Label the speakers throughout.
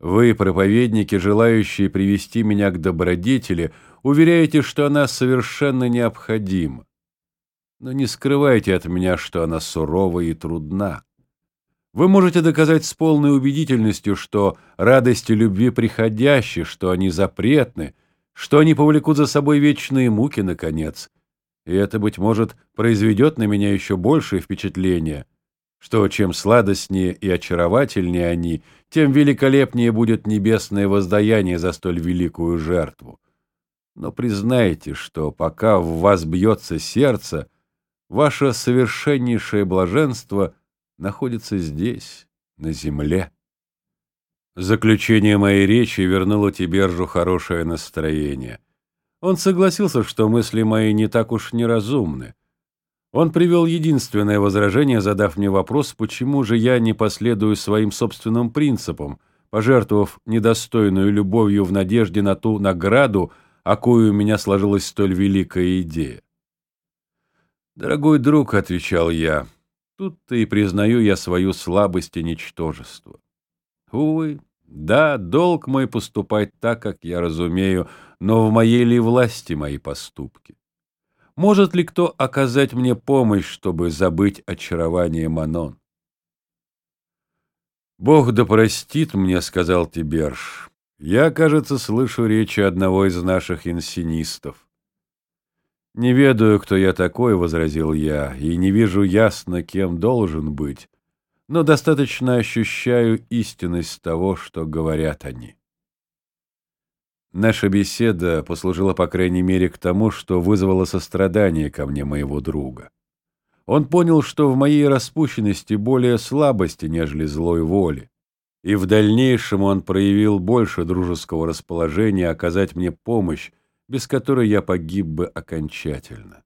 Speaker 1: Вы, проповедники, желающие привести меня к добродетели, уверяете, что она совершенно необходима. Но не скрывайте от меня, что она сурова и трудна. Вы можете доказать с полной убедительностью, что радости любви приходящие, что они запретны, что они повлекут за собой вечные муки, наконец. И это, быть может, произведет на меня еще большее впечатление, что чем сладостнее и очаровательнее они, тем великолепнее будет небесное воздаяние за столь великую жертву. Но признайте, что пока в вас бьется сердце, ваше совершеннейшее блаженство находится здесь, на земле. Заключение моей речи вернуло Тибержу хорошее настроение. Он согласился, что мысли мои не так уж неразумны. Он привел единственное возражение, задав мне вопрос, почему же я не последую своим собственным принципам, пожертвовав недостойную любовью в надежде на ту награду, о кою у меня сложилась столь великая идея. «Дорогой друг», — отвечал я, — «тут-то и признаю я свою слабость и ничтожество. Увы, да, долг мой поступать так, как я разумею, но в моей ли власти мои поступки? Может ли кто оказать мне помощь, чтобы забыть очарование Манон? «Бог да простит мне», — сказал Тиберж. «Я, кажется, слышу речи одного из наших инсинистов». «Не ведаю, кто я такой», — возразил я, — «и не вижу ясно, кем должен быть, но достаточно ощущаю истинность того, что говорят они». Наша беседа послужила, по крайней мере, к тому, что вызвало сострадание ко мне моего друга. Он понял, что в моей распущенности более слабости, нежели злой воли, и в дальнейшем он проявил больше дружеского расположения оказать мне помощь, без которой я погиб бы окончательно.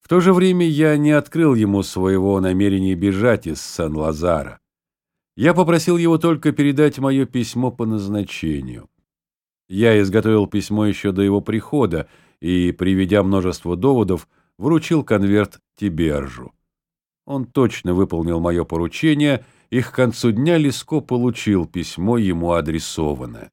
Speaker 1: В то же время я не открыл ему своего намерения бежать из Сан-Лазара. Я попросил его только передать мое письмо по назначению. Я изготовил письмо еще до его прихода и, приведя множество доводов, вручил конверт Тибержу. Он точно выполнил мое поручение, и к концу дня Леско получил письмо ему адресованное.